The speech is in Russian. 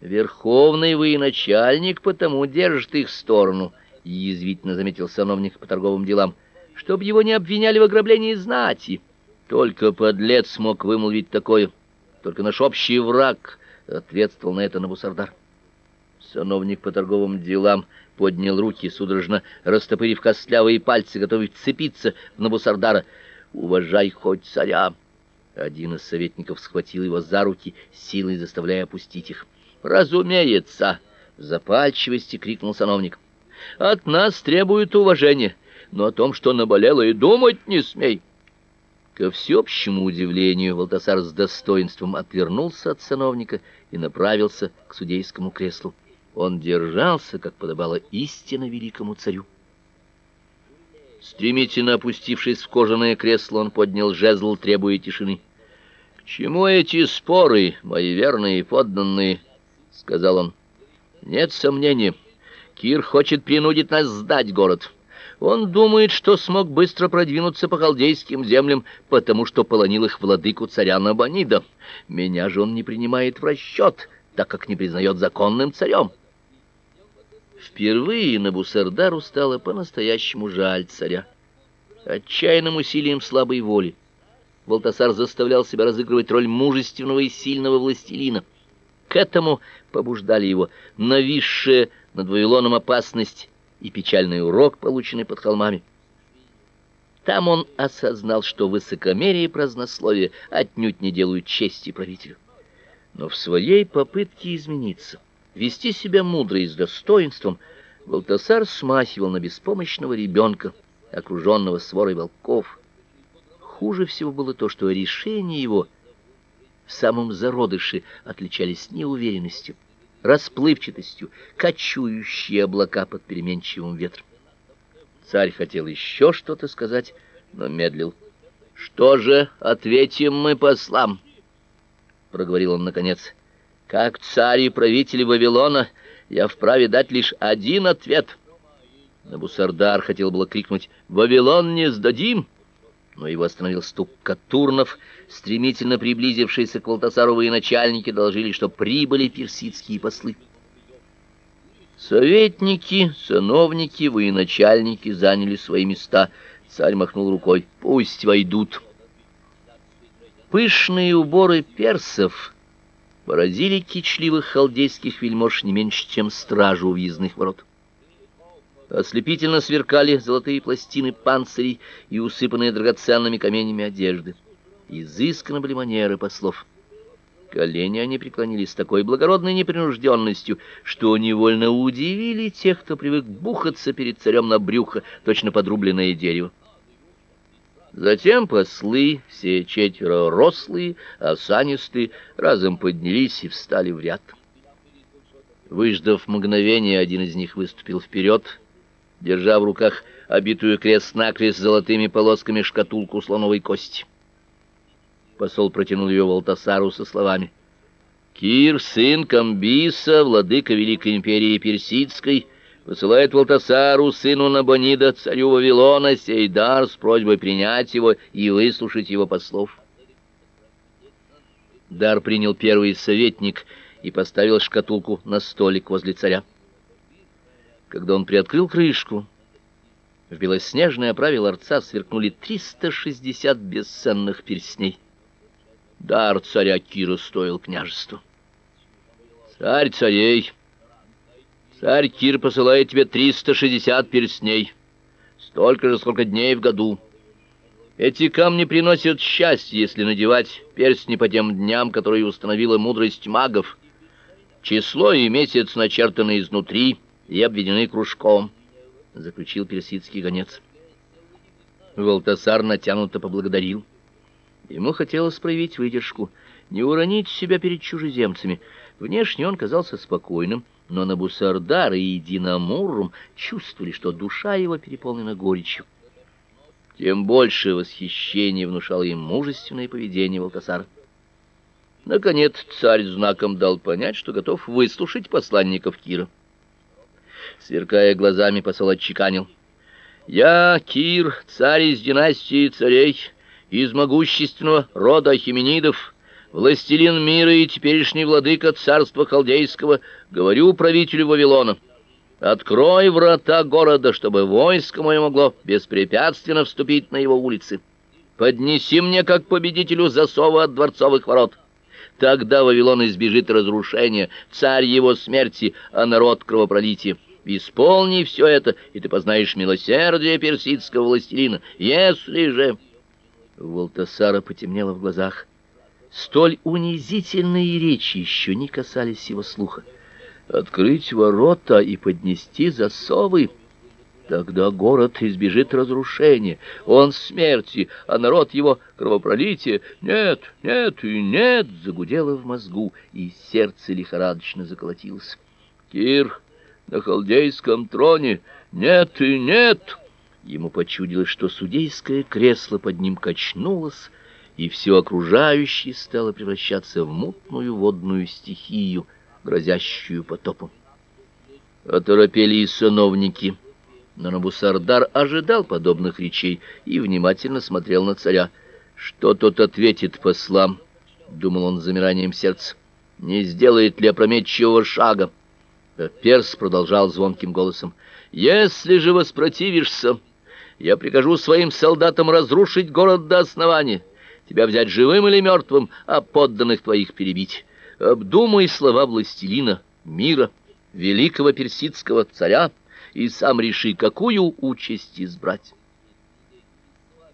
Верховный военачальник потому держит их сторону, язвительно заметил сановник по торговым делам, чтобы его не обвиняли в ограблении знати. Только подлец смог вымолвить такое. Только наш общий враг ответствовал на это Набусардар. Сановник по торговым делам поднял руки, судорожно растопырив костлявые пальцы, готовый вцепиться в Набусардара. «Уважай хоть царя!» Один из советников схватил его за руки, силой заставляя опустить их. Разумеется, в запальчивости крикнул сановник. От нас требуют уважения, но о том, что наболело, и думать не смей. Ко всеобщему удивлению Валтасар с достоинством отвернулся от сановника и направился к судейскому креслу. Он держался, как подобало истинно великому царю. Стремительно опустившись в кожаное кресло, он поднял жезл, требуя тишины. «К чему эти споры, мои верные подданные?» — сказал он. «Нет сомнений, Кир хочет принудить нас сдать город. Он думает, что смог быстро продвинуться по халдейским землям, потому что полонил их владыку царя Набонида. Меня же он не принимает в расчет, так как не признает законным царем». Впервые Набусардару стало по-настоящему жаль царя. Отчаянным усилием слабой воли Валтасар заставлял себя разыгрывать роль мужественного и сильного властелина — к этому побуждали его нависшая над Вавилоном опасность и печальный урок, полученный под холмами. Там он осознал, что высокомерие и празднословие отнюдь не делают чести правителю. Но в своей попытке измениться, вести себя мудро и с достоинством, Валтасар смахивал на беспомощного ребенка, окруженного сворой волков. Хуже всего было то, что решение его — в самом зародыше отличались неуверенностью, расплывчатостью, кочующие облака под переменчивым ветром. Царь хотел еще что-то сказать, но медлил. «Что же ответим мы послам?» — проговорил он наконец. «Как царь и правитель Вавилона, я вправе дать лишь один ответ». Набусардар хотел было крикнуть «Вавилон не сдадим!» Но его остановил стук катурнов, стремительно приблизившиеся к Валтасару начальники доложили, что прибыли персидские послы. Советники, сановники, военачальники заняли свои места. Царь махнул рукой: "Пусть войдут". Пышные уборы персов поразили кичливых халдейских вельмож не меньше, чем стражу у въездных ворот. Ослепительно сверкали золотые пластины панцирей и усыпанные драгоценными камнями одежды. Изысканно были манеры послов. Колени они преклонили с такой благородной непринужденностью, что невольно удивили тех, кто привык бухаться перед царем на брюхо, точно подрубленное дерево. Затем послы, все четверо рослые, осанистые, разом поднялись и встали в ряд. Выждав мгновение, один из них выступил вперед, держа в руках обитую крест-накрест золотыми полосками шкатулку слоновой кости. Посол протянул ее Валтасару со словами: "Кир, сын Камбиса, владыка великой империи персидской, посылает Валтасару, сыну Набонида, царю Вавилона, сей дар с просьбой принять его и выслушать его послов". Дар принял первый советник и поставил шкатулку на столик возле царя. Когда он приоткрыл крышку, в белоснежной оправе ларца сверкнули 360 бесценных перстней. Дар царя Кира стоил княжества. Царь царей, царь Кир посылает тебе 360 перстней, столько же, сколько дней в году. Эти камни приносят счастье, если надевать перстни по тем дням, которые установила мудрость магов. Число и месяц начертаны изнутри — и обведены кружком, заключил персидский гонец. Валтасар натянуто поблагодарил. Ему хотелось проявить выдержку, не уронить себя перед чужеземцами. Внешне он казался спокойным, но Набусардар и Динамуррум чувствовали, что душа его переполнена горечью. Тем больше восхищения внушало им мужественное поведение Валтасара. Наконец царь знаком дал понять, что готов выслушать посланников Кира сверкая глазами, посол отчеканил: "Я Кир, царь из династии царей, из могущественного рода хименидов, властелин мира и теперешний владыка царства халдейского, говорю правителю Вавилона, открой врата города, чтобы войско мое могло беспрепятственно вступить на его улицы. Поднеси мне, как победителю, засовы от дворцовых ворот. Тогда Вавилон избежит разрушения, царь его смерти, а народ кровопролития. Исполни все это, и ты познаешь милосердие персидского властелина. Если же...» Волтасара потемнело в глазах. Столь унизительные речи еще не касались его слуха. «Открыть ворота и поднести засовы...» Тогда город избежит разрушения, он смерти, а народ его кровопролития. Нет, нет и нет, загудело в мозгу, и сердце лихорадочно заколотилось. Кир на халдейском троне. Нет и нет. Ему почудилось, что судейское кресло под ним качнулось, и все окружающее стало превращаться в мутную водную стихию, грозящую потопом. Оторопели и сановники. Но Набусардар ожидал подобных речей и внимательно смотрел на царя. Что тот ответит послам, думал он с замиранием сердца. Не сделает ли опрометчивого шага? Перс продолжал звонким голосом. «Если же воспротивишься, я прикажу своим солдатам разрушить город до основания, тебя взять живым или мертвым, а подданных твоих перебить. Обдумай слова властелина мира, великого персидского царя, и сам реши, какую участь избрать».